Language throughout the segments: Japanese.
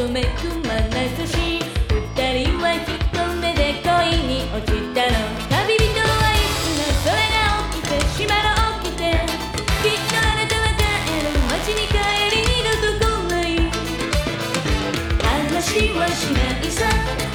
とめくまなざし二人は一目で恋に落ちたの旅人はいつもそれが起きてしまの起きてきっとあなたは帰る街に帰り二度と来ない話はしないさ。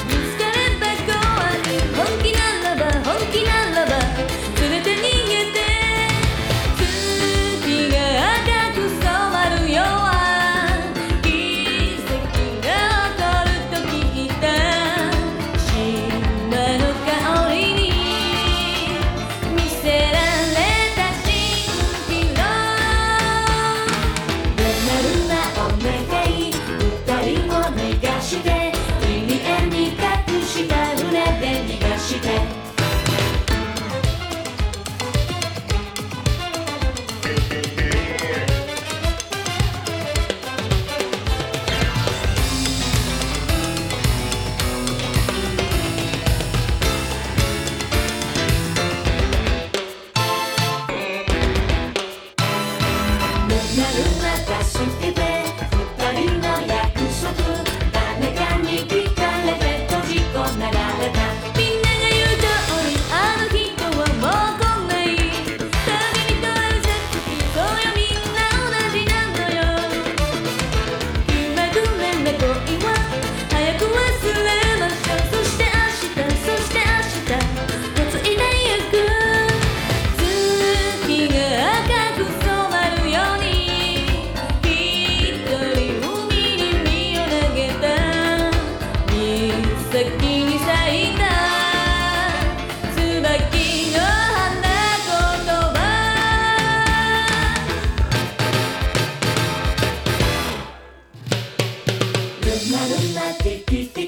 なる私 Matikiti.